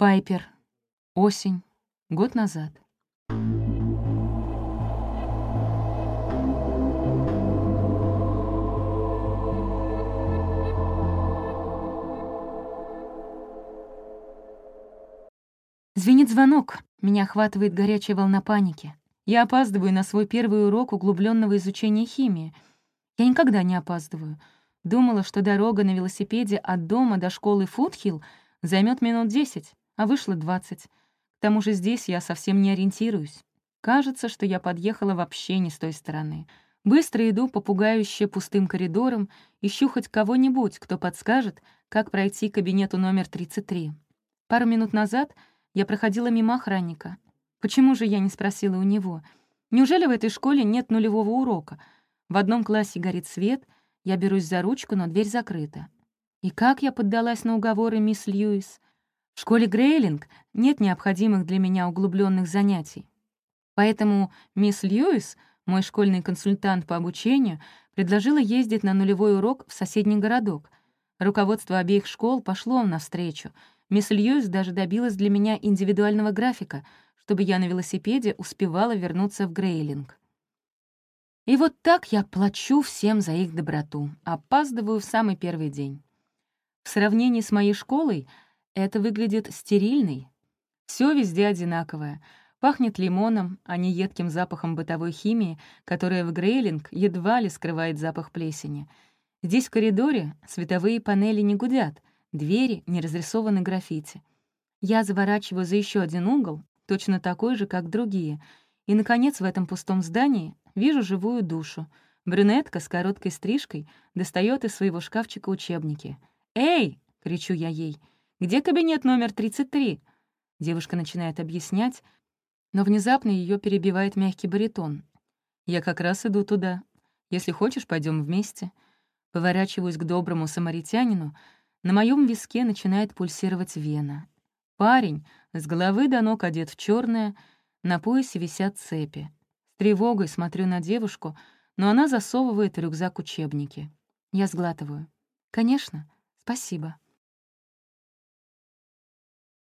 Пайпер. Осень. Год назад. Звенит звонок. Меня охватывает горячая волна паники. Я опаздываю на свой первый урок углубленного изучения химии. Я никогда не опаздываю. Думала, что дорога на велосипеде от дома до школы Фудхилл займет минут десять. а вышло двадцать. К тому же здесь я совсем не ориентируюсь. Кажется, что я подъехала вообще не с той стороны. Быстро иду по пугающе пустым коридорам, ищу хоть кого-нибудь, кто подскажет, как пройти к кабинету номер 33. Пару минут назад я проходила мимо охранника. Почему же я не спросила у него? Неужели в этой школе нет нулевого урока? В одном классе горит свет, я берусь за ручку, но дверь закрыта. И как я поддалась на уговоры мисс Льюис? В школе Грейлинг нет необходимых для меня углубленных занятий. Поэтому мисс Льюис, мой школьный консультант по обучению, предложила ездить на нулевой урок в соседний городок. Руководство обеих школ пошло навстречу. Мисс Льюис даже добилась для меня индивидуального графика, чтобы я на велосипеде успевала вернуться в Грейлинг. И вот так я плачу всем за их доброту, опаздываю в самый первый день. В сравнении с моей школой — это выглядит стерильной. Все везде одинаковое. Пахнет лимоном, а не едким запахом бытовой химии, которая в грейлинг едва ли скрывает запах плесени. Здесь в коридоре световые панели не гудят, двери не разрисованы граффити. Я заворачиваю за еще один угол, точно такой же, как другие, и, наконец, в этом пустом здании вижу живую душу. Брюнетка с короткой стрижкой достает из своего шкафчика учебники. «Эй!» — кричу я ей — «Где кабинет номер 33?» Девушка начинает объяснять, но внезапно ее перебивает мягкий баритон. «Я как раз иду туда. Если хочешь, пойдем вместе». Поворачиваюсь к доброму самаритянину. На моем виске начинает пульсировать вена. Парень с головы до ног одет в черное, на поясе висят цепи. С тревогой смотрю на девушку, но она засовывает в рюкзак учебники. Я сглатываю. «Конечно, спасибо».